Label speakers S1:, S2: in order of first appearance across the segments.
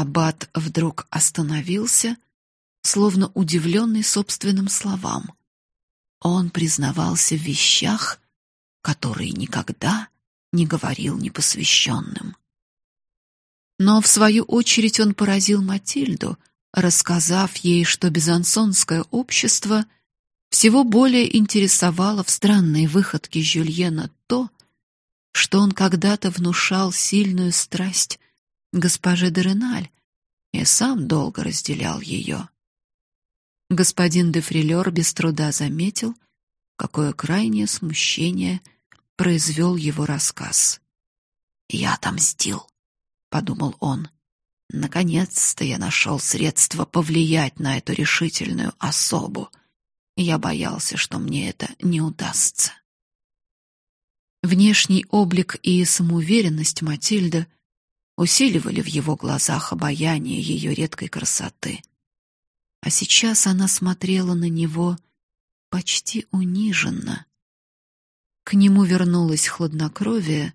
S1: Аббат вдруг остановился, словно удивленный собственным словам. Он признавался в вещах, которые никогда не говорил непосвященным. Но в свою очередь он поразил Матильду, рассказав ей, что безансонское общество всего более интересовало в странной выходке Жюльена то, что он когда-то внушал сильную страсть госпоже де Реналь и сам долго разделял ее. Господин де Фрилер без труда заметил, какое крайнее смущение произвел его рассказ. «Я отомстил», — подумал он. «Наконец-то я нашел средство повлиять на эту решительную особу. Я боялся, что мне это не удастся». Внешний облик и самоуверенность Матильды усиливали в его глазах обаяние ее редкой красоты. А сейчас она смотрела на него почти униженно. К нему вернулось хладнокровие,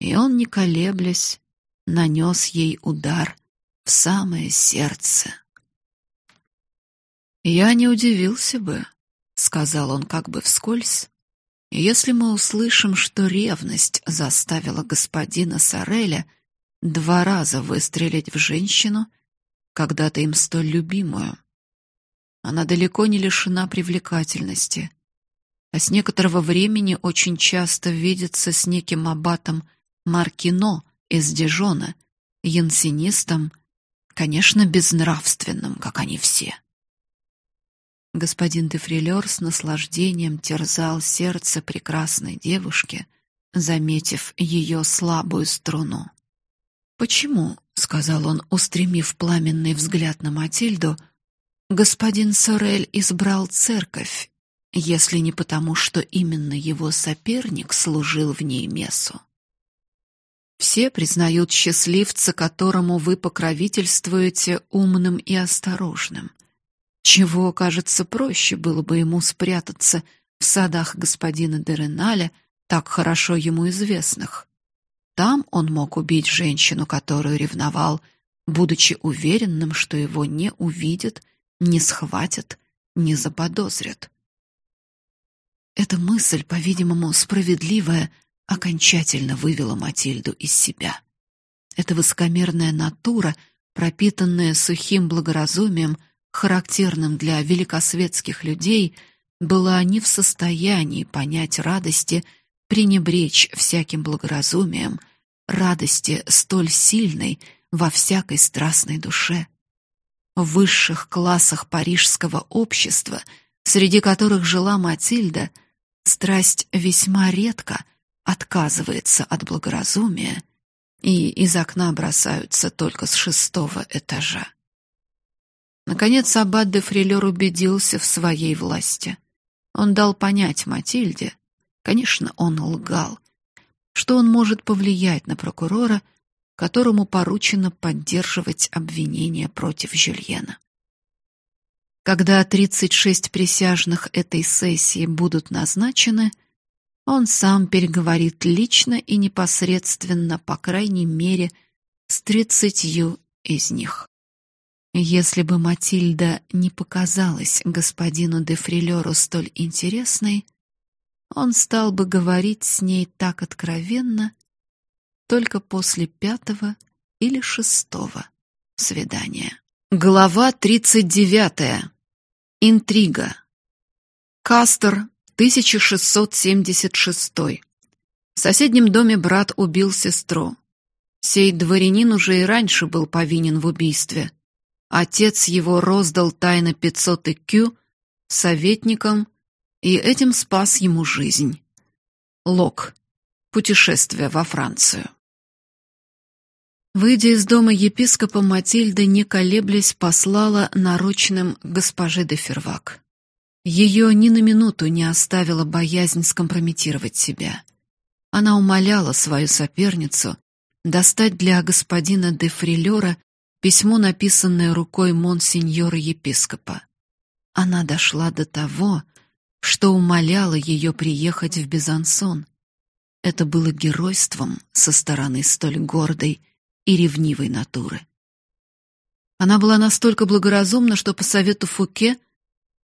S1: и он, не колеблясь, нанес ей удар в самое сердце. «Я не удивился бы», — сказал он как бы вскользь, «если мы услышим, что ревность заставила господина Сареля два раза выстрелить в женщину, когда-то им столь любимую. Она далеко не лишена привлекательности, а с некоторого времени очень часто видится с неким аббатом Маркино из Дижона, янсенистом, конечно, безнравственным, как они все. Господин де Фрилер с наслаждением терзал сердце прекрасной девушки, заметив ее слабую струну. «Почему?» — сказал он, устремив пламенный взгляд на Матильду. «Господин Сорель избрал церковь, если не потому, что именно его соперник служил в ней мессу. Все признают счастливца, которому вы покровительствуете, умным и осторожным. Чего, кажется, проще было бы ему спрятаться в садах господина Дереналя, так хорошо ему известных. Там он мог убить женщину, которую ревновал, будучи уверенным, что его не увидят, не схватят, не заподозрят. Эта мысль, по-видимому, справедливая, окончательно вывела Матильду из себя. Эта высокомерная натура, пропитанная сухим благоразумием, характерным для великосветских людей, была не в состоянии понять радости пренебречь всяким благоразумием, радости столь сильной во всякой страстной душе. В высших классах парижского общества, среди которых жила Матильда, страсть весьма редко отказывается от благоразумия, и из окна бросаются только с шестого этажа. Наконец аббат де Фрилер убедился в своей власти. Он дал понять Матильде, Конечно, он лгал. Что он может повлиять на прокурора, которому поручено поддерживать обвинения против Жюльена? Когда 36 присяжных этой сессии будут назначены, он сам переговорит лично и непосредственно, по крайней мере, с тридцатью из них. Если бы Матильда не показалась господину де Фрилеру столь интересной, он стал бы говорить с ней так откровенно только после пятого или шестого свидания. Глава тридцать девятая. Интрига. Кастер, 1676. В соседнем доме брат убил сестру. Сей дворянин уже и раньше был повинен в убийстве. Отец его роздал тайно 500 икю советникам и этим спас ему жизнь. Лок. Путешествие во Францию. Выйдя из дома епископа, Матильда, не колеблясь, послала нарочным госпоже де Фервак. Ее ни на минуту не оставила боязнь скомпрометировать себя. Она умоляла свою соперницу достать для господина де Фрилера письмо, написанное рукой монсеньора епископа. Она дошла до того, что умоляло ее приехать в Безансон. Это было геройством со стороны столь гордой и ревнивой натуры. Она была настолько благоразумна, что по совету Фуке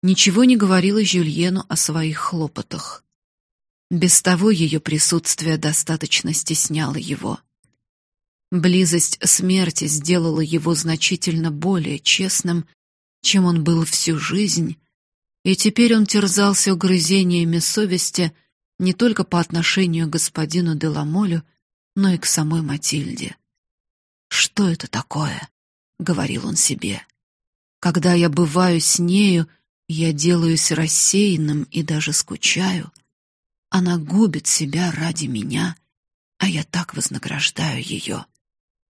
S1: ничего не говорила Жюльену о своих хлопотах. Без того ее присутствие достаточно стесняло его. Близость смерти сделала его значительно более честным, чем он был всю жизнь, и теперь он терзался угрызениями совести не только по отношению к господину Деламолю, но и к самой Матильде. Что это такое? говорил он себе. Когда я бываю с нею, я делаюсь рассеянным и даже скучаю. Она губит себя ради меня, а я так вознаграждаю ее.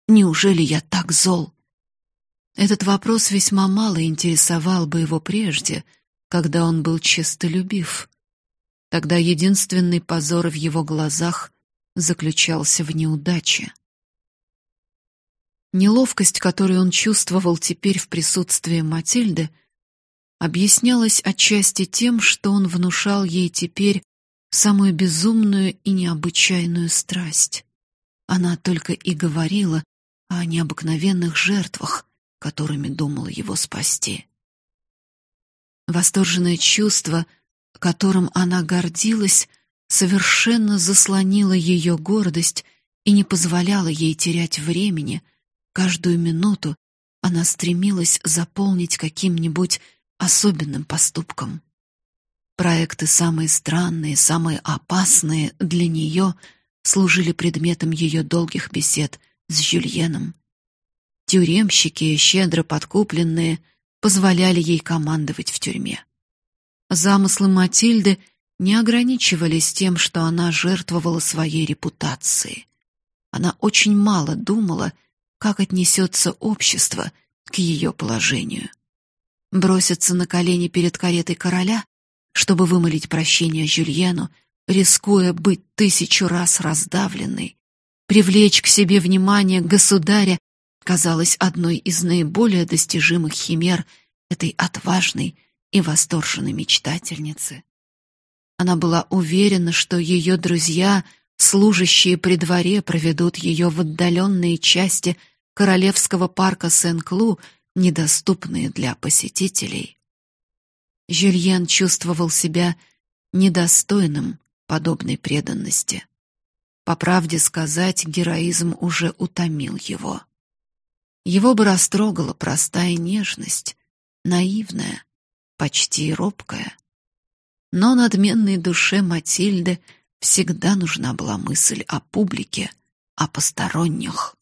S1: Неужели я так зол? Этот вопрос весьма мало интересовал бы его прежде, когда он был честолюбив. Тогда единственный позор в его глазах заключался в неудаче. Неловкость, которую он чувствовал теперь в присутствии Матильды, объяснялась отчасти тем, что он внушал ей теперь самую безумную и необычайную страсть. Она только и говорила о необыкновенных жертвах, которыми думала его спасти. Восторженное чувство, которым она гордилась, совершенно заслонило ее гордость и не позволяло ей терять времени. Каждую минуту она стремилась заполнить каким-нибудь особенным поступком. Проекты самые странные, самые опасные для нее служили предметом ее долгих бесед с Жюльеном. Тюремщики, щедро подкупленные, позволяли ей командовать в тюрьме. Замыслы Матильды не ограничивались тем, что она жертвовала своей репутацией. Она очень мало думала, как отнесется общество к ее положению. Броситься на колени перед каретой короля, чтобы вымолить прощение Жюльену, рискуя быть тысячу раз раздавленной, привлечь к себе внимание государя казалось одной из наиболее достижимых химер этой отважной и восторженной мечтательницы. Она была уверена, что ее друзья, служащие при дворе, проведут ее в отдаленные части королевского парка Сен-Клу, недоступные для посетителей. Жюльен чувствовал себя недостойным подобной преданности. По правде сказать, героизм уже утомил его. Его бы растрогала простая нежность, наивная, почти робкая. Но надменной душе Матильды всегда нужна была мысль о публике, о посторонних.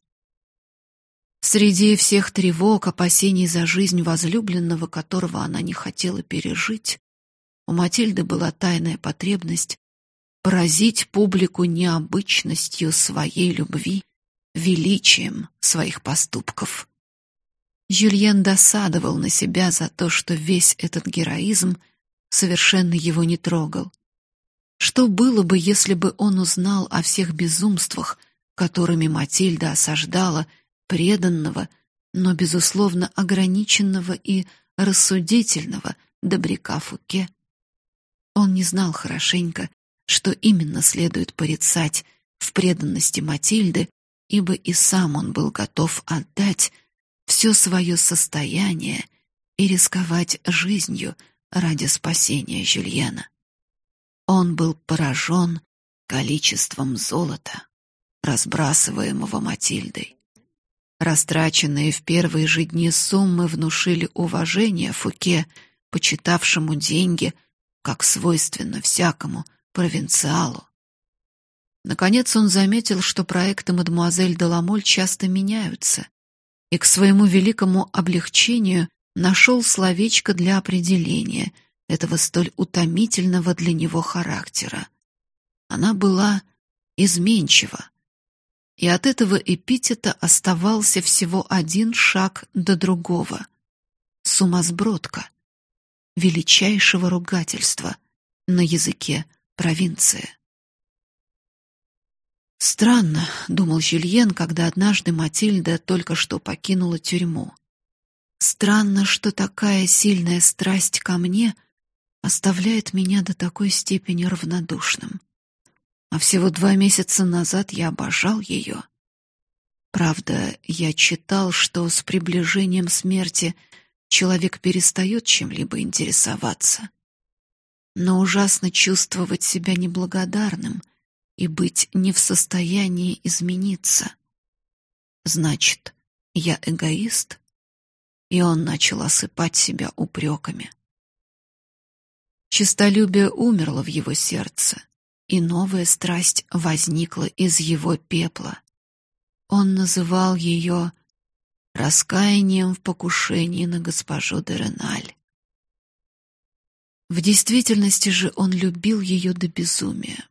S1: Среди всех тревог, опасений за жизнь возлюбленного, которого она не хотела пережить, у Матильды была тайная потребность поразить публику необычностью своей любви, величием своих поступков. Жюльен досадовал на себя за то, что весь этот героизм совершенно его не трогал. Что было бы, если бы он узнал о всех безумствах, которыми Матильда осаждала преданного, но безусловно ограниченного и рассудительного добряка Фуке? Он не знал хорошенько, что именно следует порицать в преданности Матильды, ибо и сам он был готов отдать все свое состояние и рисковать жизнью ради спасения Жюльена. Он был поражен количеством золота, разбрасываемого Матильдой. Растраченные в первые же дни суммы внушили уважение Фуке, почитавшему деньги, как свойственно всякому провинциалу. Наконец он заметил, что проекты мадемуазель Деламоль часто меняются, и к своему великому облегчению нашел словечко для определения этого столь утомительного для него характера. Она была изменчива, и от этого эпитета оставался всего один шаг до другого — сумасбродка, величайшего ругательства на языке провинции. Странно, думал Жюльен, когда однажды Матильда только что покинула тюрьму. Странно, что такая сильная страсть ко мне оставляет меня до такой степени равнодушным. А всего два месяца назад я обожал ее. Правда, я читал, что с приближением смерти человек перестает чем-либо интересоваться. Но ужасно чувствовать себя неблагодарным и быть не в состоянии измениться. Значит, я эгоист? И он начал осыпать себя упреками. Чистолюбие умерло в его сердце, и новая страсть возникла из его пепла. Он называл ее раскаянием в покушении на госпожу де Реналь. В действительности же он любил ее до безумия.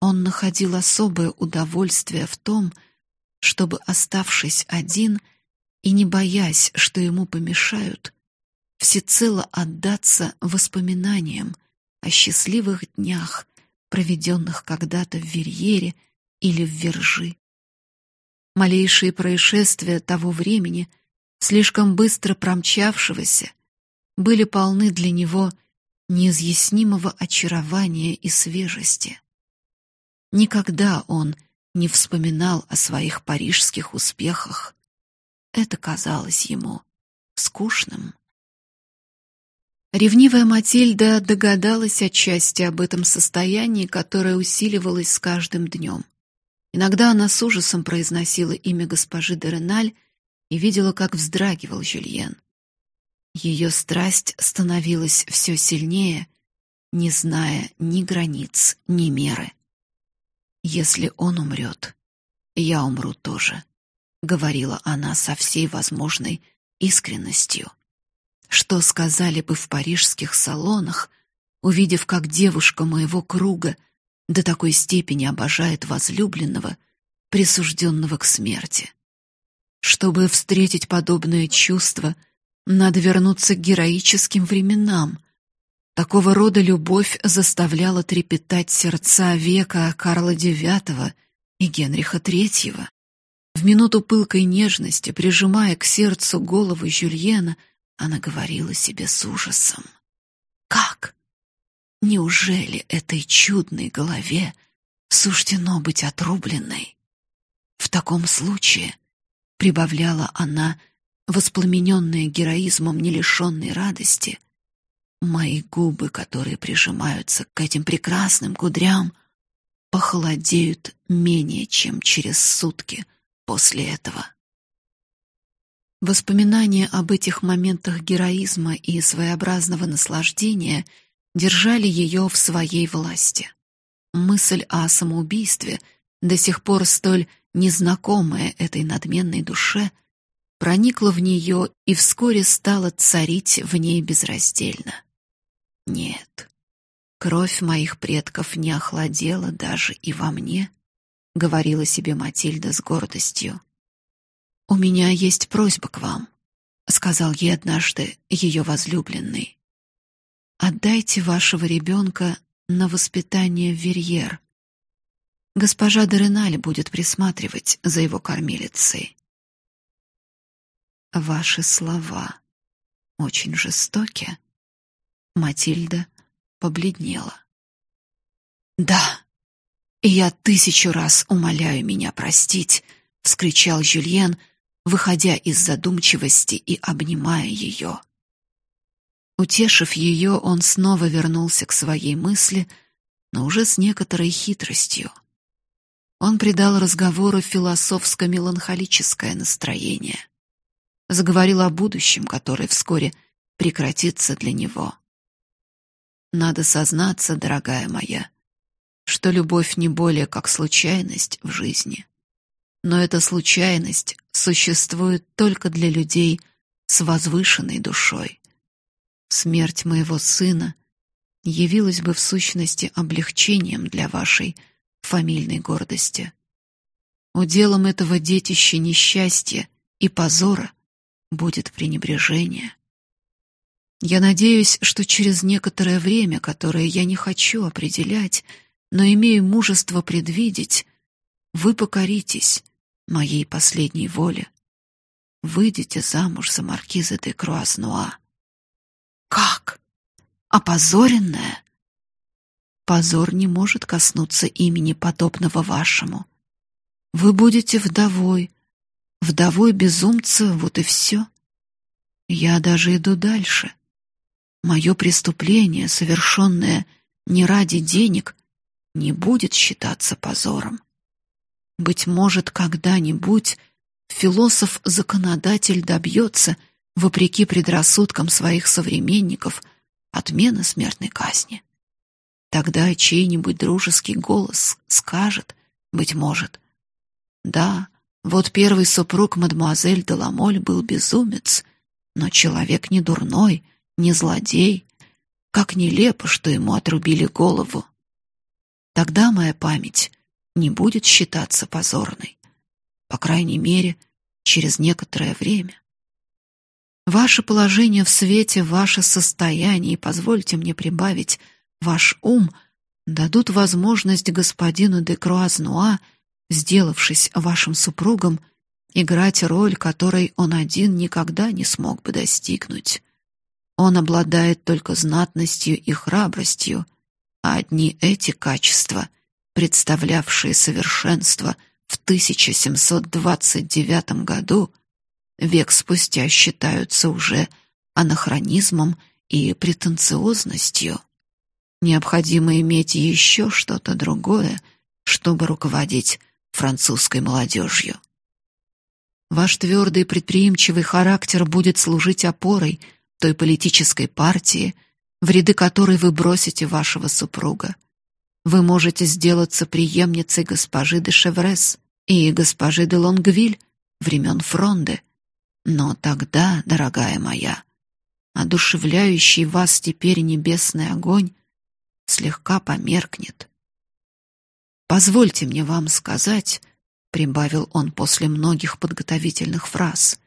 S1: Он находил особое удовольствие в том, чтобы, оставшись один и не боясь, что ему помешают, всецело отдаться воспоминаниям о счастливых днях, проведенных когда-то в Верьере или в Вержи. Малейшие происшествия того времени, слишком быстро промчавшегося, были полны для него неизъяснимого очарования и свежести. Никогда он не вспоминал о своих парижских успехах. Это казалось ему скучным. Ревнивая Матильда догадалась отчасти об этом состоянии, которое усиливалось с каждым днем. Иногда она с ужасом произносила имя госпожи де Реналь и видела, как вздрагивал Жюльен. Ее страсть становилась все сильнее, не зная ни границ, ни меры. Если он умрет, я умру тоже, говорила она со всей возможной искренностью. Что сказали бы в парижских салонах, увидев, как девушка моего круга до такой степени обожает возлюбленного, присужденного к смерти. Чтобы встретить подобное чувство, надо вернуться к героическим временам. Такого рода любовь заставляла трепетать сердца века Карла IX и Генриха III. В минуту пылкой нежности, прижимая к сердцу голову Жюльена, она говорила себе с ужасом: "Как? Неужели этой чудной голове суждено быть отрубленной? В таком случае, прибавляла она, воспламененная героизмом, не лишенной радости, мои губы, которые прижимаются к этим прекрасным кудрям, похолодеют менее чем через сутки после этого. Воспоминания об этих моментах героизма и своеобразного наслаждения держали ее в своей власти. Мысль о самоубийстве, до сих пор столь незнакомая этой надменной душе, проникла в нее и вскоре стала царить в ней безраздельно. Нет. Кровь моих предков не охладела даже и во мне, говорила себе Матильда с гордостью. У меня есть просьба к вам, сказал ей однажды ее возлюбленный. Отдайте вашего ребенка на воспитание в Верьер. Госпожа Дереналь будет присматривать за его кормилицей. Ваши слова очень жестоки. Матильда побледнела. Да. я тысячу раз умоляю меня простить, вскричал Жюльен, выходя из задумчивости и обнимая ее. Утешив ее, он снова вернулся к своей мысли, но уже с некоторой хитростью. Он придал разговору философско-меланхолическое настроение. Заговорил о будущем, которое вскоре прекратится для него. Надо сознаться, дорогая моя, что любовь не более как случайность в жизни. Но эта случайность существует только для людей с возвышенной душой. Смерть моего сына явилась бы в сущности облегчением для вашей фамильной гордости. Уделом этого детища несчастья и позора будет пренебрежение. Я надеюсь, что через некоторое время, которое я не хочу определять, но имею мужество предвидеть, вы покоритесь моей последней воле. Выйдете замуж за маркиза де Круаснуа. Как? Опозоренная? Позор не может коснуться имени подобного вашему. Вы будете вдовой, Вдовой безумца, вот и все. Я даже иду дальше. Мое преступление, совершенное не ради денег, не будет считаться позором. Быть может, когда-нибудь философ-законодатель добьется, вопреки предрассудкам своих современников, отмены смертной казни. Тогда чей-нибудь дружеский голос скажет, быть может, да, вот первый супруг мадемуазель Деламоль был безумец, но человек не дурной, не злодей. Как нелепо, что ему отрубили голову. Тогда моя память не будет считаться позорной. По крайней мере, через некоторое время. Ваше положение в свете, ваше состояние, и позвольте мне прибавить, ваш ум дадут возможность господину де Круазнуа сделавшись вашим супругом, играть роль, которой он один никогда не смог бы достигнуть. Он обладает только знатностью и храбростью, а одни эти качества, представлявшие совершенство в 1729 году, век спустя считаются уже анахронизмом и претенциозностью. Необходимо иметь еще что-то другое, чтобы руководить французской молодежью. Ваш твердый предприимчивый характер будет служить опорой той политической партии, в ряды которой вы бросите вашего супруга. Вы можете сделаться преемницей госпожи де Шеврес и госпожи де Лонгвиль времен Фронде. Но тогда, дорогая моя, одушевляющий вас теперь небесный огонь слегка померкнет. Позвольте мне вам сказать, прибавил он после многих подготовительных фраз.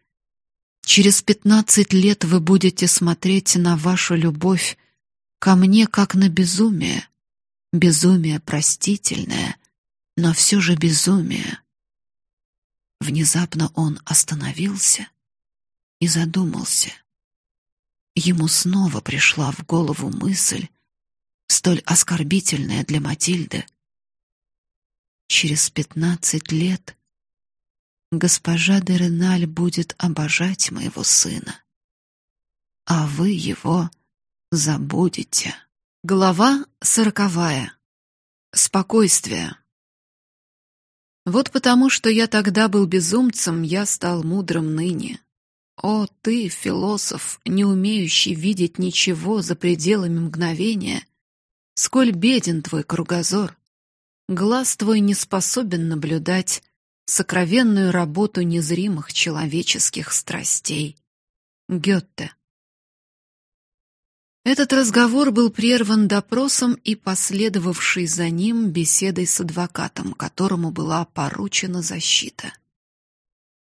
S1: Через пятнадцать лет вы будете смотреть на вашу любовь ко мне как на безумие. Безумие простительное, но все же безумие. Внезапно он остановился и задумался. Ему снова пришла в голову мысль, столь оскорбительная для Матильды, через пятнадцать лет госпожа де Реналь будет обожать моего сына, а вы его забудете. Глава сороковая. Спокойствие. Вот потому, что я тогда был безумцем, я стал мудрым ныне. О, ты, философ, не умеющий видеть ничего за пределами мгновения, сколь беден твой кругозор. Глаз твой не способен наблюдать сокровенную работу незримых человеческих страстей. Гёте. Этот разговор был прерван допросом и последовавшей за ним беседой с адвокатом, которому была поручена защита.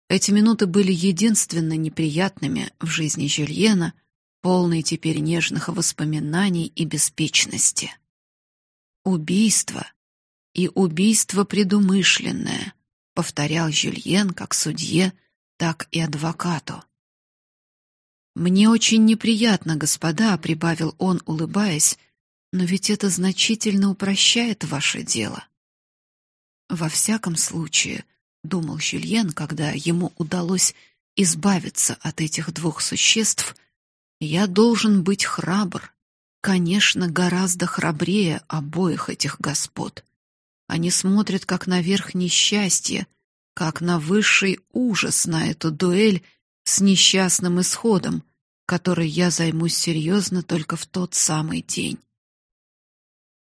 S1: Эти минуты были единственно неприятными в жизни Жюльена, полной теперь нежных воспоминаний и беспечности. Убийство и убийство предумышленное, повторял Жюльен как судье, так и адвокату. Мне очень неприятно, господа, прибавил он, улыбаясь, но ведь это значительно упрощает ваше дело. Во всяком случае, думал Жюльен, когда ему удалось избавиться от этих двух существ, я должен быть храбр, конечно, гораздо храбрее обоих этих господ. Они смотрят как на верх счастье, как на высший ужас на эту дуэль с несчастным исходом, которой я займусь серьезно только в тот самый день.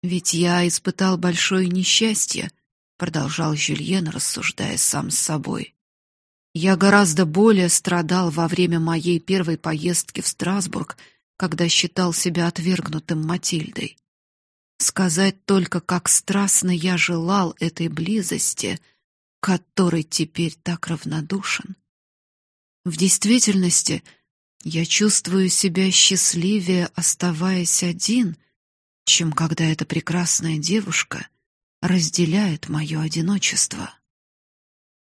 S1: Ведь я испытал большое несчастье, продолжал Жюльен, рассуждая сам с собой. Я гораздо более страдал во время моей первой поездки в Страсбург, когда считал себя отвергнутым Матильдой. Сказать только, как страстно я желал этой близости, которой теперь так равнодушен. В действительности я чувствую себя счастливее, оставаясь один, чем когда эта прекрасная девушка разделяет мое одиночество.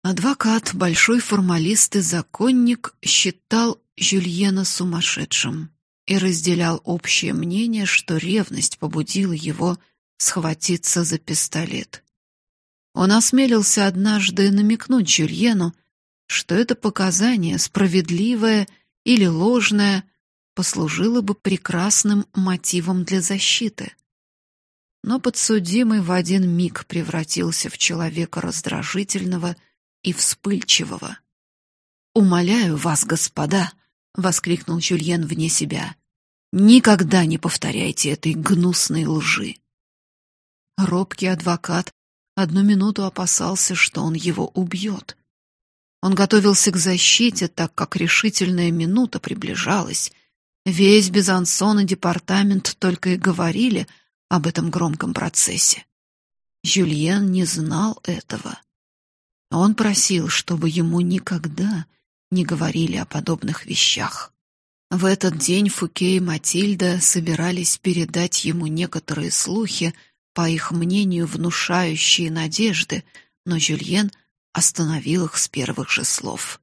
S1: Адвокат, большой формалист и законник, считал Жюльена сумасшедшим и разделял общее мнение, что ревность побудила его схватиться за пистолет. Он осмелился однажды намекнуть Жюльену, что это показание, справедливое или ложное, послужило бы прекрасным мотивом для защиты. Но подсудимый в один миг превратился в человека раздражительного и вспыльчивого. «Умоляю вас, господа!» — воскликнул Жюльен вне себя. «Никогда не повторяйте этой гнусной лжи!» Робкий адвокат одну минуту опасался, что он его убьет. Он готовился к защите, так как решительная минута приближалась. Весь Безансон и департамент только и говорили об этом громком процессе. Жюльен не знал этого. Он просил, чтобы ему никогда не говорили о подобных вещах. В этот день Фуке и Матильда собирались передать ему некоторые слухи, по их мнению, внушающие надежды, но Жюльен остановил их с первых же слов.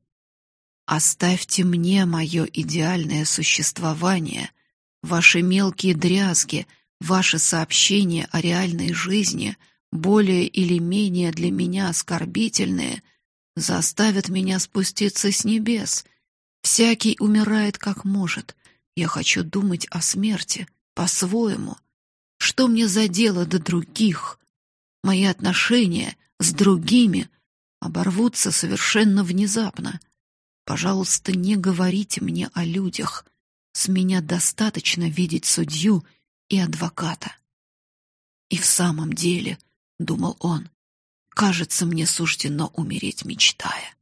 S1: Оставьте мне мое идеальное существование, ваши мелкие дрязги, ваши сообщения о реальной жизни, более или менее для меня оскорбительные, заставят меня спуститься с небес. Всякий умирает как может. Я хочу думать о смерти по-своему. Что мне за дело до других? Мои отношения с другими оборвутся совершенно внезапно. Пожалуйста, не говорите мне о людях. С меня достаточно видеть судью и адвоката. И в самом деле, думал он, кажется, мне суждено умереть, мечтая.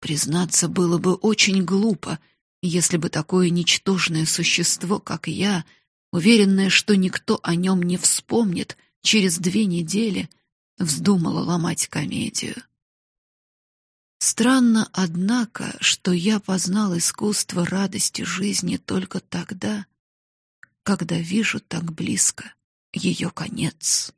S1: Признаться было бы очень глупо, если бы такое ничтожное существо, как я, уверенное, что никто о нем не вспомнит, через две недели вздумало ломать комедию. Странно, однако, что я познал искусство радости жизни только тогда, когда вижу так близко ее конец.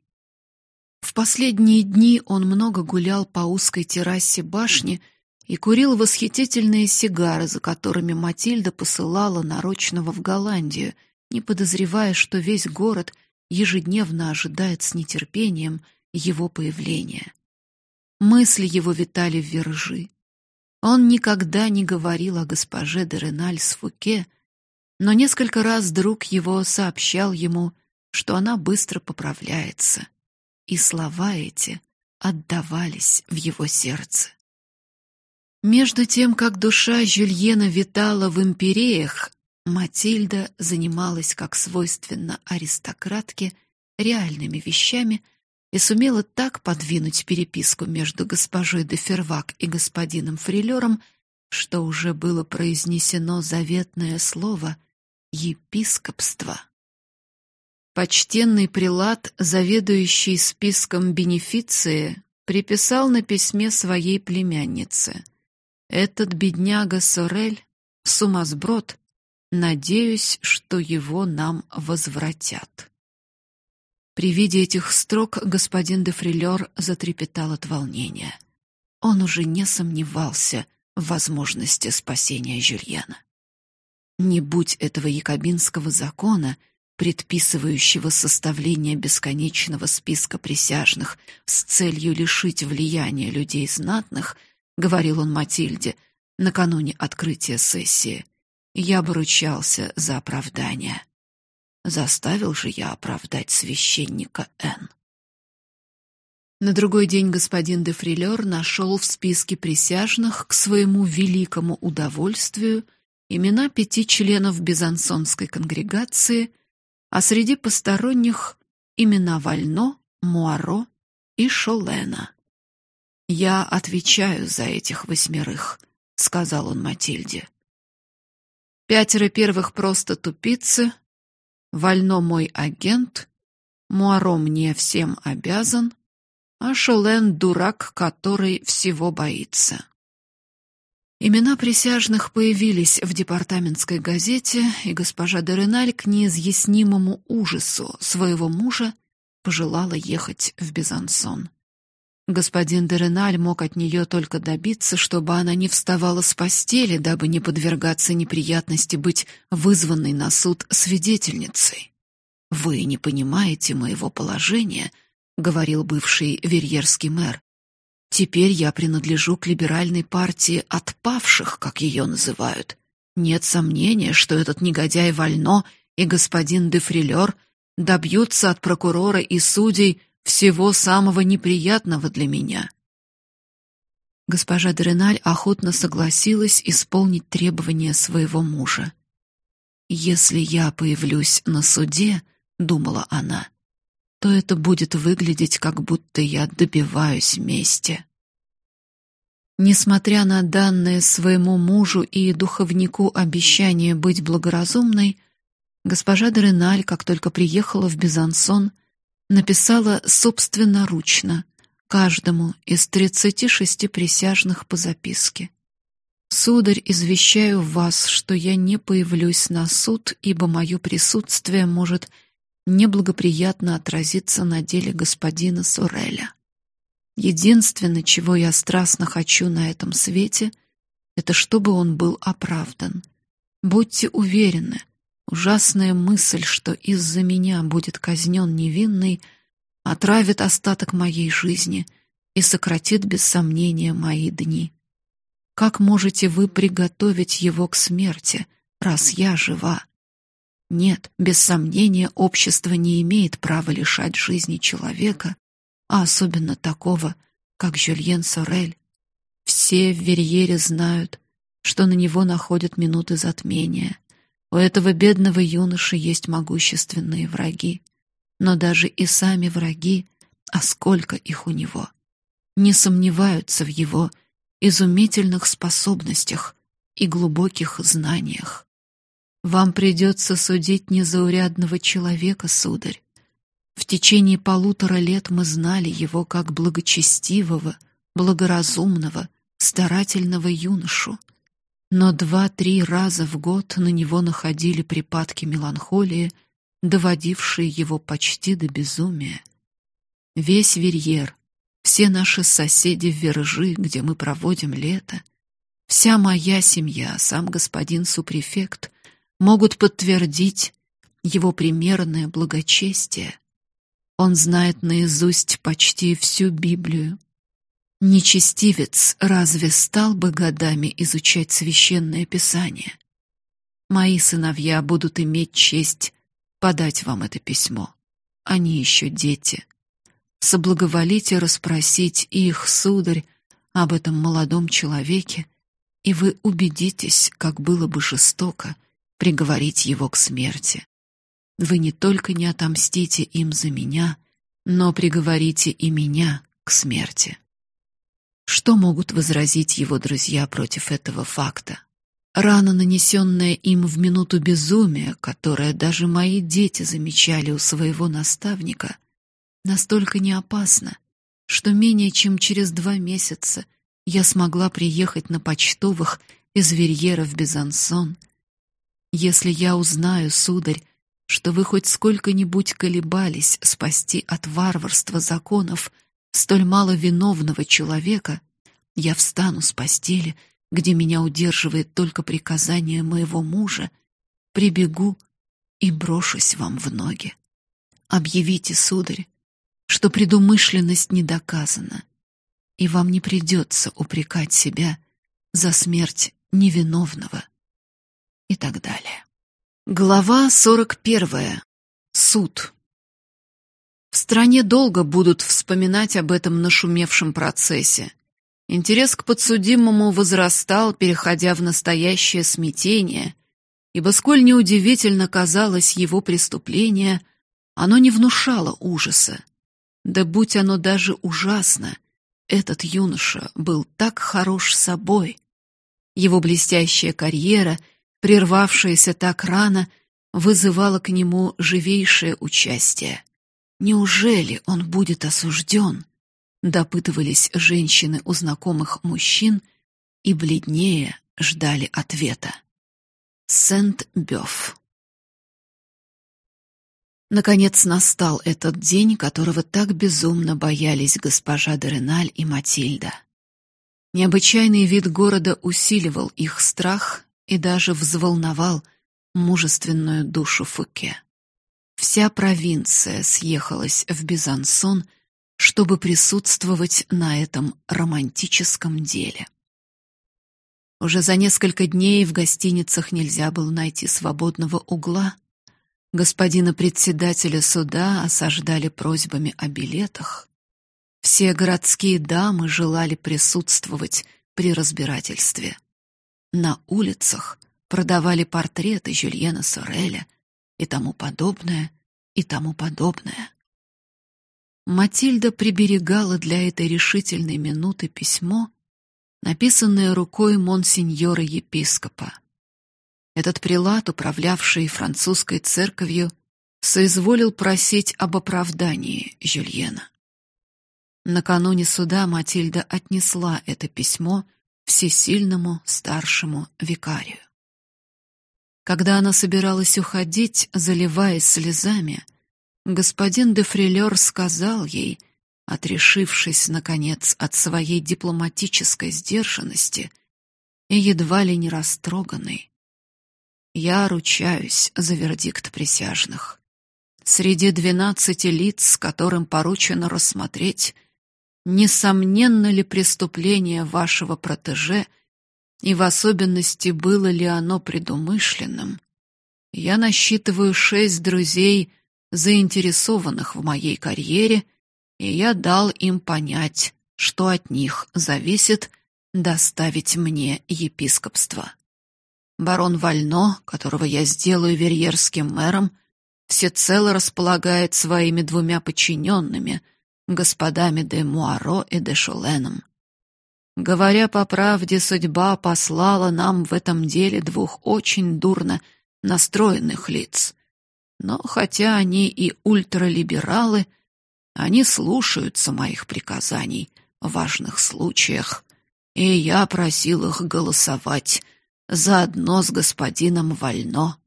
S1: В последние дни он много гулял по узкой террасе башни и курил восхитительные сигары, за которыми Матильда посылала нарочного в Голландию, не подозревая, что весь город ежедневно ожидает с нетерпением его появления. Мысли его витали в вержи. Он никогда не говорил о госпоже де Реналь с Фуке, но несколько раз друг его сообщал ему, что она быстро поправляется, и слова эти отдавались в его сердце. Между тем, как душа Жюльена витала в империях, Матильда занималась, как свойственно аристократке, реальными вещами и сумела так подвинуть переписку между госпожой де Фервак и господином Фрилером, что уже было произнесено заветное слово епископство. Почтенный прилад, заведующий списком бенефиции, приписал на письме своей племяннице: "Этот бедняга Сорель сумасброд, надеюсь, что его нам возвратят". При виде этих строк господин де Фрилер затрепетал от волнения. Он уже не сомневался в возможности спасения Жюльена. Не будь этого якобинского закона, предписывающего составление бесконечного списка присяжных с целью лишить влияния людей знатных, говорил он Матильде накануне открытия сессии. Я бы ручался за оправдание. Заставил же я оправдать священника Н. На другой день господин де Фрилер нашел в списке присяжных к своему великому удовольствию имена пяти членов Безансонской конгрегации, а среди посторонних имена Вально, Муаро и Шолена. Я отвечаю за этих восьмерых, сказал он Матильде. Пятеро первых просто тупицы, Вально мой агент, Муаро мне всем обязан, а Шолен дурак, который всего боится. Имена присяжных появились в департаментской газете, и госпожа Дереналь к неизъяснимому ужасу своего мужа пожелала ехать в Безансон. Господин Дереналь мог от нее только добиться, чтобы она не вставала с постели, дабы не подвергаться неприятности быть вызванной на суд свидетельницей. Вы не понимаете моего положения, говорил бывший верьерский мэр. Теперь я принадлежу к либеральной партии отпавших, как ее называют. Нет сомнения, что этот негодяй Вально и господин де Фрилер добьются от прокурора и судей всего самого неприятного для меня. Госпожа Дреналь охотно согласилась исполнить требования своего мужа. Если я появлюсь на суде, думала она, то это будет выглядеть, как будто я добиваюсь мести. Несмотря на данное своему мужу и духовнику обещание быть благоразумной, госпожа Дреналь, как только приехала в Безансон, написала собственноручно каждому из тридцати шести присяжных по записке. Сударь, извещаю вас, что я не появлюсь на суд, ибо мое присутствие может неблагоприятно отразиться на деле господина Суреля. Единственное, чего я страстно хочу на этом свете, это чтобы он был оправдан. Будьте уверены, ужасная мысль, что из-за меня будет казнен невинный, отравит остаток моей жизни и сократит без сомнения мои дни. Как можете вы приготовить его к смерти, раз я жива? Нет, без сомнения, общество не имеет права лишать жизни человека, а особенно такого, как Жюльен Сорель. Все в Верьере знают, что на него находят минуты затмения. У этого бедного юноши есть могущественные враги, но даже и сами враги, а сколько их у него, не сомневаются в его изумительных способностях и глубоких знаниях. Вам придется судить незаурядного человека, сударь. В течение полутора лет мы знали его как благочестивого, благоразумного, старательного юношу. Но два-три раза в год на него находили припадки меланхолии, доводившие его почти до безумия. Весь Верьер, все наши соседи в Вержи, где мы проводим лето, вся моя семья, сам господин супрефект могут подтвердить его примерное благочестие. Он знает наизусть почти всю Библию. Нечестивец разве стал бы годами изучать священное писание? Мои сыновья будут иметь честь подать вам это письмо. Они еще дети. Соблаговолите расспросить их, сударь, об этом молодом человеке, и вы убедитесь, как было бы жестоко приговорить его к смерти. Вы не только не отомстите им за меня, но приговорите и меня к смерти. Что могут возразить его друзья против этого факта? Рана, нанесенная им в минуту безумия, которое даже мои дети замечали у своего наставника, настолько не опасна, что менее чем через два месяца я смогла приехать на почтовых из Верьера в Безансон если я узнаю, сударь, что вы хоть сколько-нибудь колебались спасти от варварства законов столь мало виновного человека, я встану с постели, где меня удерживает только приказание моего мужа, прибегу и брошусь вам в ноги. Объявите, сударь, что предумышленность не доказана, и вам не придется упрекать себя за смерть невиновного и так далее. Глава 41. Суд. В стране долго будут вспоминать об этом нашумевшем процессе. Интерес к подсудимому возрастал, переходя в настоящее смятение, ибо сколь неудивительно казалось его преступление, оно не внушало ужаса. Да будь оно даже ужасно, этот юноша был так хорош собой. Его блестящая карьера — прервавшаяся так рано, вызывала к нему живейшее участие. Неужели он будет осужден? допытывались женщины у знакомых мужчин и бледнее ждали ответа. Сент-Бёв. Наконец настал этот день, которого так безумно боялись госпожа Дереналь и Матильда. Необычайный вид города усиливал их страх и даже взволновал мужественную душу Фуке. Вся провинция съехалась в Бизансон, чтобы присутствовать на этом романтическом деле. Уже за несколько дней в гостиницах нельзя было найти свободного угла. Господина председателя суда осаждали просьбами о билетах. Все городские дамы желали присутствовать при разбирательстве. На улицах продавали портреты Жюльена Сореля и тому подобное, и тому подобное. Матильда приберегала для этой решительной минуты письмо, написанное рукой монсеньора епископа. Этот прилат, управлявший французской церковью, соизволил просить об оправдании Жюльена. Накануне суда Матильда отнесла это письмо всесильному старшему викарию. Когда она собиралась уходить, заливаясь слезами, господин де Фрилер сказал ей — отрешившись наконец от своей дипломатической сдержанности и едва ли не растроганный. Я ручаюсь за вердикт присяжных. Среди двенадцати лиц, которым поручено рассмотреть, несомненно ли преступление вашего протеже и в особенности было ли оно предумышленным, я насчитываю шесть друзей, заинтересованных в моей карьере и я дал им понять, что от них зависит доставить мне епископство. Барон Вально, которого я сделаю верьерским мэром, всецело располагает своими двумя подчиненными, господами де Муаро и де Шоленом. Говоря по правде, судьба послала нам в этом деле двух очень дурно настроенных лиц. Но хотя они и ультралибералы, они слушаются моих приказаний в важных случаях, и я просил их голосовать заодно с господином Вально.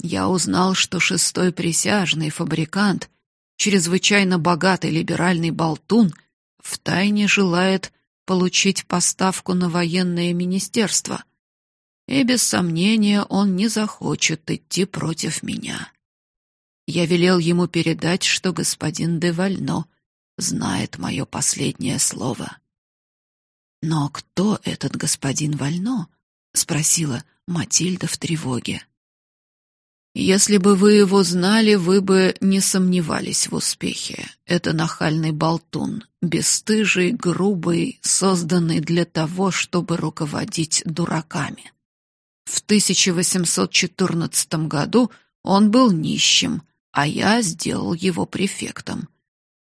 S1: Я узнал, что шестой присяжный фабрикант, чрезвычайно богатый либеральный болтун, втайне желает получить поставку на военное министерство. И без сомнения он не захочет идти против меня. Я велел ему передать, что господин де Вально знает мое последнее слово. Но кто этот господин Вально? спросила Матильда в тревоге. Если бы вы его знали, вы бы не сомневались в успехе. Это нахальный болтун, бесстыжий, грубый, созданный для того, чтобы руководить дураками. В 1814 году он был нищим, а я сделал его префектом.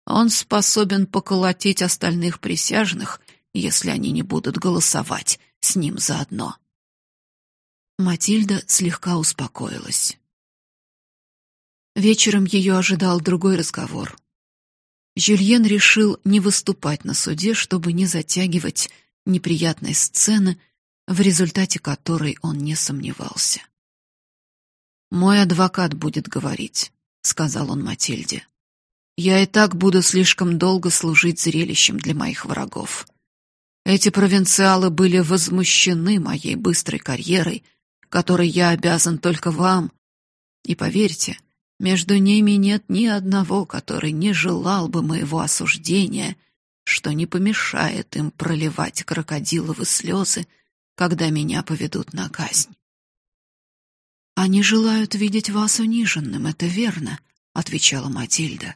S1: Он способен поколотить остальных присяжных, если они не будут голосовать с ним заодно. Матильда слегка успокоилась. Вечером ее ожидал другой разговор. Жюльен решил не выступать на суде, чтобы не затягивать неприятной сцены, в результате которой он не сомневался. Мой адвокат будет говорить сказал он Матильде. Я и так буду слишком долго служить зрелищем для моих врагов. Эти провинциалы были возмущены моей быстрой карьерой, которой я обязан только вам. И поверьте, между ними нет ни одного, который не желал бы моего осуждения, что не помешает им проливать крокодиловы слезы, когда меня поведут на казнь. Они желают видеть вас униженным, это верно, отвечала Матильда.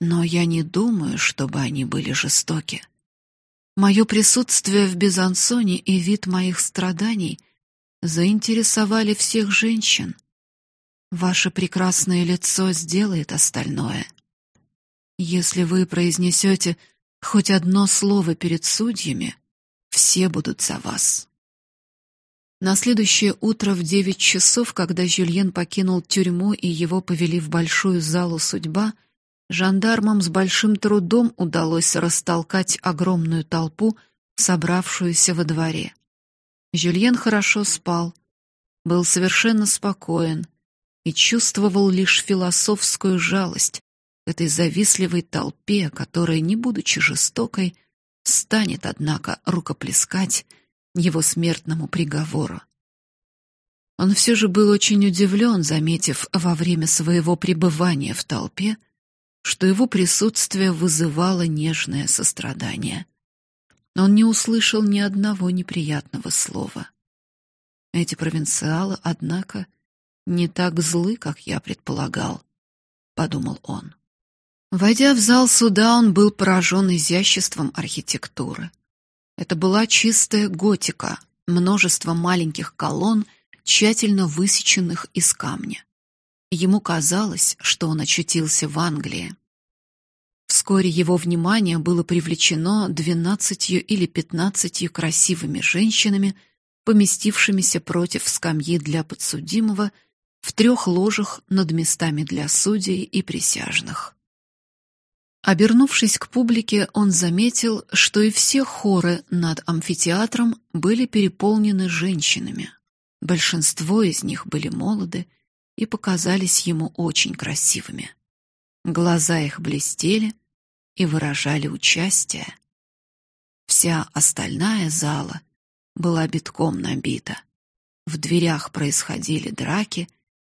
S1: Но я не думаю, чтобы они были жестоки. Мое присутствие в Безансоне и вид моих страданий заинтересовали всех женщин. Ваше прекрасное лицо сделает остальное. Если вы произнесете хоть одно слово перед судьями, все будут за вас. На следующее утро в девять часов, когда Жюльен покинул тюрьму и его повели в большую залу судьба, жандармам с большим трудом удалось растолкать огромную толпу, собравшуюся во дворе. Жюльен хорошо спал, был совершенно спокоен и чувствовал лишь философскую жалость этой завистливой толпе, которая, не будучи жестокой, станет, однако, рукоплескать его смертному приговору. Он все же был очень удивлен, заметив во время своего пребывания в толпе, что его присутствие вызывало нежное сострадание. Он не услышал ни одного неприятного слова. Эти провинциалы, однако, не так злы, как я предполагал, подумал он. Войдя в зал суда, он был поражен изяществом архитектуры. Это была чистая готика, множество маленьких колонн, тщательно высеченных из камня. Ему казалось, что он очутился в Англии. Вскоре его внимание было привлечено двенадцатью или пятнадцатью красивыми женщинами, поместившимися против скамьи для подсудимого в трех ложах над местами для судей и присяжных. Обернувшись к публике, он заметил, что и все хоры над амфитеатром были переполнены женщинами. Большинство из них были молоды и показались ему очень красивыми. Глаза их блестели и выражали участие. Вся остальная зала была битком набита. В дверях происходили драки,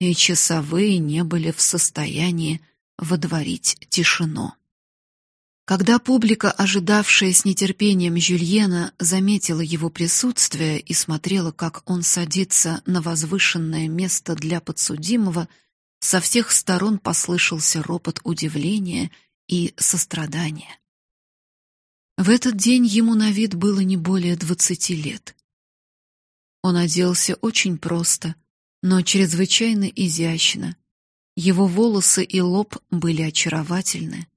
S1: и часовые не были в состоянии водворить тишину. Когда публика, ожидавшая с нетерпением Жюльена, заметила его присутствие и смотрела, как он садится на возвышенное место для подсудимого, со всех сторон послышался ропот удивления и сострадания. В этот день ему на вид было не более двадцати лет. Он оделся очень просто, но чрезвычайно изящно. Его волосы и лоб были очаровательны.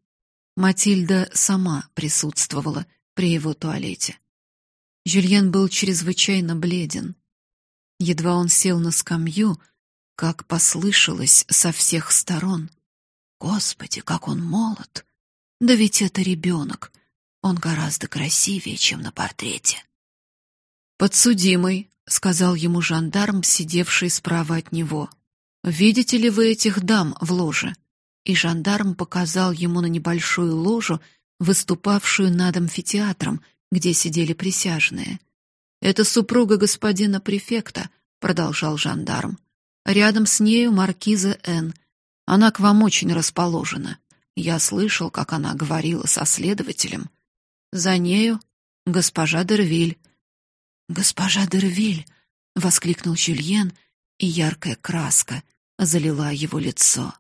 S1: Матильда сама присутствовала при его туалете. Жюльен был чрезвычайно бледен. Едва он сел на скамью, как послышалось со всех сторон: "Господи, как он молод! Да ведь это ребенок. Он гораздо красивее, чем на портрете". "Подсудимый", сказал ему жандарм, сидевший справа от него. "Видите ли вы этих дам в ложе?" и жандарм показал ему на небольшую ложу, выступавшую над амфитеатром, где сидели присяжные. Это супруга господина префекта, продолжал жандарм. Рядом с нею маркиза Н. Она к вам очень расположена. Я слышал, как она говорила со следователем. За нею госпожа Дервиль. Госпожа Дервиль, воскликнул Жюльен, и яркая краска залила его лицо.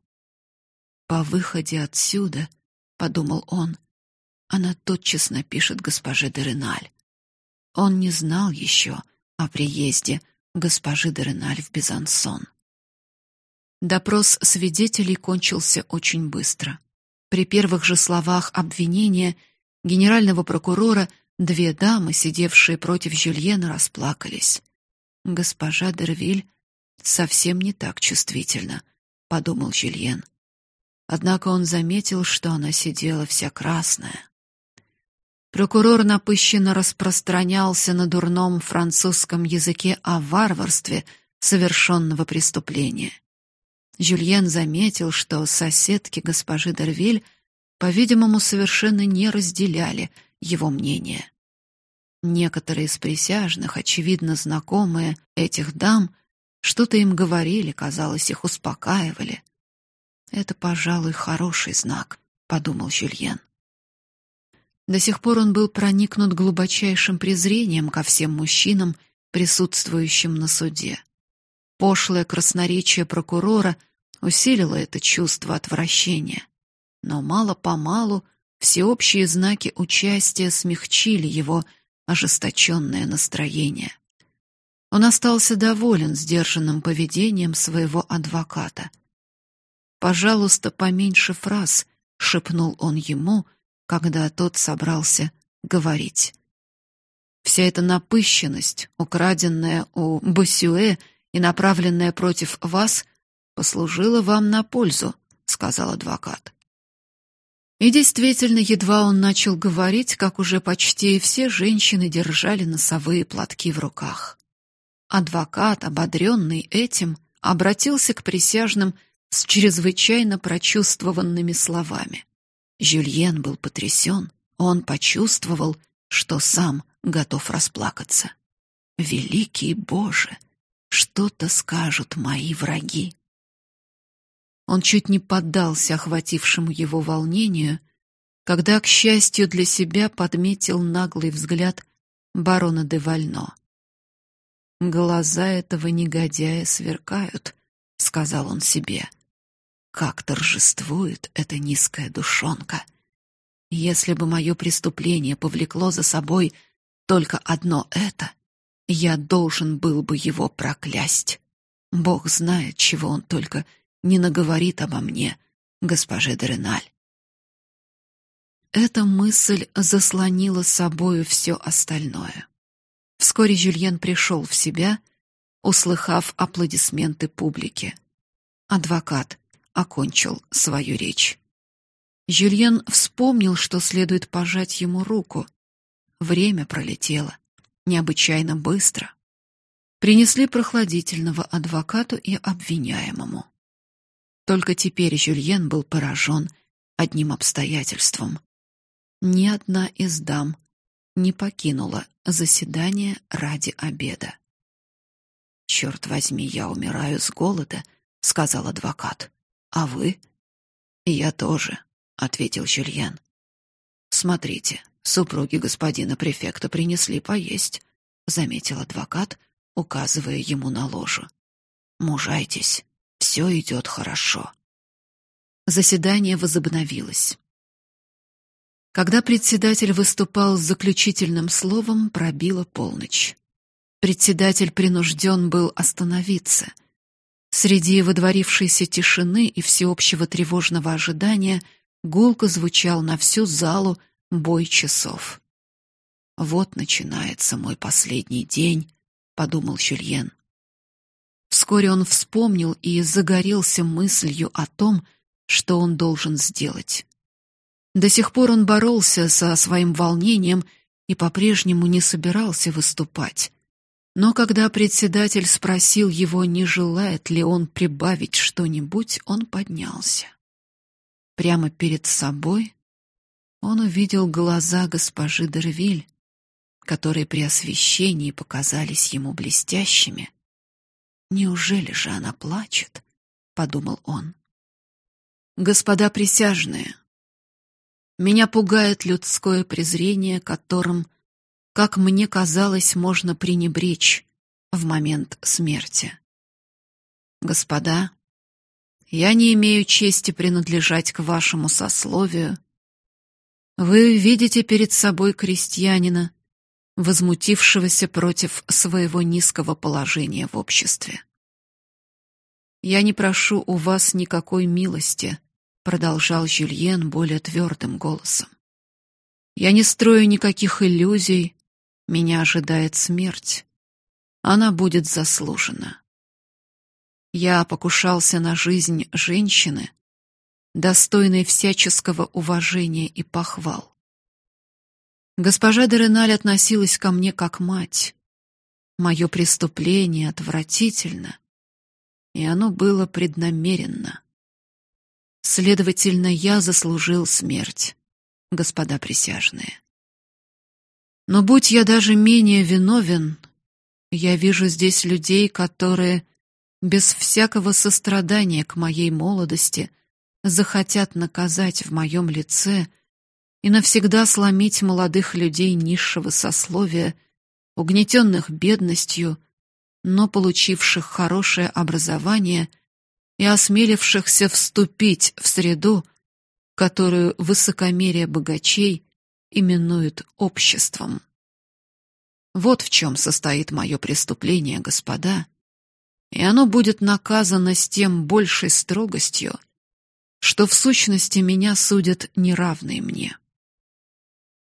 S1: По выходе отсюда, подумал он, она тотчас напишет госпоже Дереналь. Он не знал еще о приезде госпожи Дереналь в Безансон. Допрос свидетелей кончился очень быстро. При первых же словах обвинения генерального прокурора две дамы, сидевшие против Жюльена, расплакались. Госпожа Дервиль совсем не так чувствительна, подумал Жюльен. Однако он заметил, что она сидела вся красная. Прокурор напыщенно распространялся на дурном французском языке о варварстве совершенного преступления. Жюльен заметил, что соседки госпожи Дервиль, по-видимому, совершенно не разделяли его мнение. Некоторые из присяжных, очевидно знакомые этих дам, что-то им говорили, казалось, их успокаивали. Это, пожалуй, хороший знак, подумал Жюльен. До сих пор он был проникнут глубочайшим презрением ко всем мужчинам, присутствующим на суде. Пошлое красноречие прокурора усилило это чувство отвращения, но мало-помалу всеобщие знаки участия смягчили его ожесточенное настроение. Он остался доволен сдержанным поведением своего адвоката. Пожалуйста, поменьше фраз, шепнул он ему, когда тот собрался говорить. Вся эта напыщенность, украденная у Босюэ и направленная против вас, послужила вам на пользу, сказал адвокат. И действительно, едва он начал говорить, как уже почти все женщины держали носовые платки в руках. Адвокат, ободренный этим, обратился к присяжным с чрезвычайно прочувствованными словами. Жюльен был потрясен, он почувствовал, что сам готов расплакаться. Великий Боже, что-то скажут мои враги. Он чуть не поддался охватившему его волнению, когда, к счастью для себя, подметил наглый взгляд барона де Вально. Глаза этого негодяя сверкают, сказал он себе. Как торжествует эта низкая душонка. Если бы мое преступление повлекло за собой только одно это, я должен был бы его проклясть. Бог знает, чего он только не наговорит обо мне, госпоже Дреналь. Эта мысль заслонила собою все остальное. Вскоре Жюльен пришел в себя, услыхав аплодисменты публики. Адвокат окончил свою речь. Жюльен вспомнил, что следует пожать ему руку. Время пролетело необычайно быстро. Принесли прохладительного адвокату и обвиняемому. Только теперь Жюльен был поражен одним обстоятельством. Ни одна из дам не покинула заседание ради обеда. «Черт возьми, я умираю с голода», — сказал адвокат. «А вы?» «Я тоже», — ответил Жюльен. «Смотрите, супруги господина префекта принесли поесть», — заметил адвокат, указывая ему на ложу. «Мужайтесь, все идет хорошо». Заседание возобновилось. Когда председатель выступал с заключительным словом, пробила полночь. Председатель принужден был остановиться. Среди водворившейся тишины и всеобщего тревожного ожидания гулко звучал на всю залу бой часов. Вот начинается мой последний день, подумал Жюльен. Вскоре он вспомнил и загорелся мыслью о том, что он должен сделать. До сих пор он боролся со своим волнением и по-прежнему не собирался выступать. Но когда председатель спросил его, не желает ли он прибавить что-нибудь, он поднялся. Прямо перед собой он увидел глаза госпожи Дервиль, которые при освещении показались ему блестящими. Неужели же она плачет? подумал он. Господа присяжные, меня пугает людское презрение, которым, как мне казалось, можно пренебречь в момент смерти. Господа, я не имею чести принадлежать к вашему сословию. Вы видите перед собой крестьянина, возмутившегося против своего низкого положения в обществе. Я не прошу у вас никакой милости, продолжал Жюльен более твердым голосом. Я не строю никаких иллюзий, меня ожидает смерть. Она будет заслужена. Я покушался на жизнь женщины, достойной всяческого уважения и похвал. Госпожа Дереналь относилась ко мне как мать. Мое преступление отвратительно, и оно было преднамеренно. Следовательно, я заслужил смерть, господа присяжные. Но будь я даже менее виновен, я вижу здесь людей, которые без всякого сострадания к моей молодости захотят наказать в моем лице и навсегда сломить молодых людей низшего сословия, угнетенных бедностью, но получивших хорошее образование — и осмелившихся вступить в среду, которую высокомерие богачей именуют обществом. Вот в чем состоит мое преступление, господа, и оно будет наказано с тем большей строгостью, что в сущности меня судят неравные мне.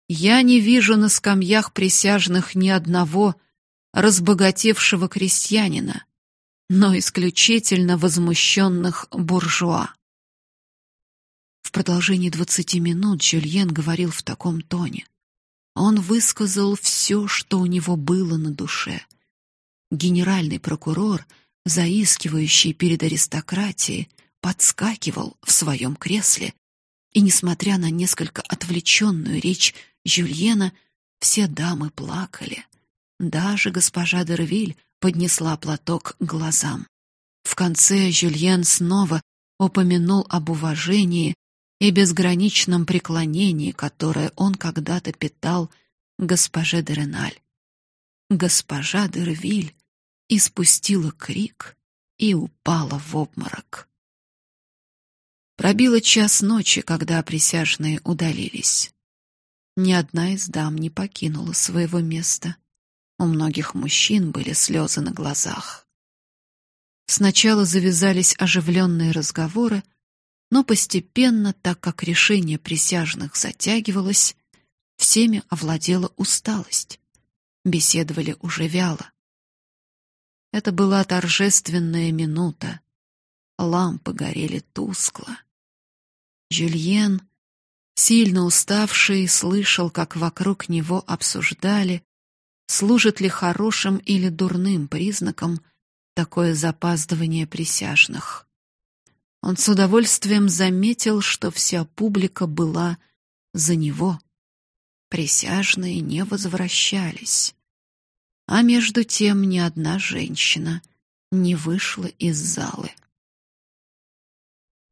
S1: Я не вижу на скамьях присяжных ни одного разбогатевшего крестьянина, но исключительно возмущенных буржуа. В продолжении двадцати минут Жюльен говорил в таком тоне. Он высказал все, что у него было на душе. Генеральный прокурор, заискивающий перед аристократией, подскакивал в своем кресле, и несмотря на несколько отвлеченную речь Жюльена, все дамы плакали. Даже госпожа Дервиль поднесла платок к глазам. В конце Жюльен снова упомянул об уважении и безграничном преклонении, которое он когда-то питал госпоже де Реналь. Госпожа де Ревиль испустила крик и упала в обморок. Пробило час ночи, когда присяжные удалились. Ни одна из дам не покинула своего места. У многих мужчин были слезы на глазах. Сначала завязались оживленные разговоры, но постепенно, так как решение присяжных затягивалось, всеми овладела усталость. Беседовали уже вяло. Это была торжественная минута. Лампы горели тускло. Жюльен, сильно уставший, слышал, как вокруг него обсуждали, служит ли хорошим или дурным признаком такое запаздывание присяжных. Он с удовольствием заметил, что вся публика была за него. Присяжные не возвращались. А между тем ни одна женщина не вышла из залы.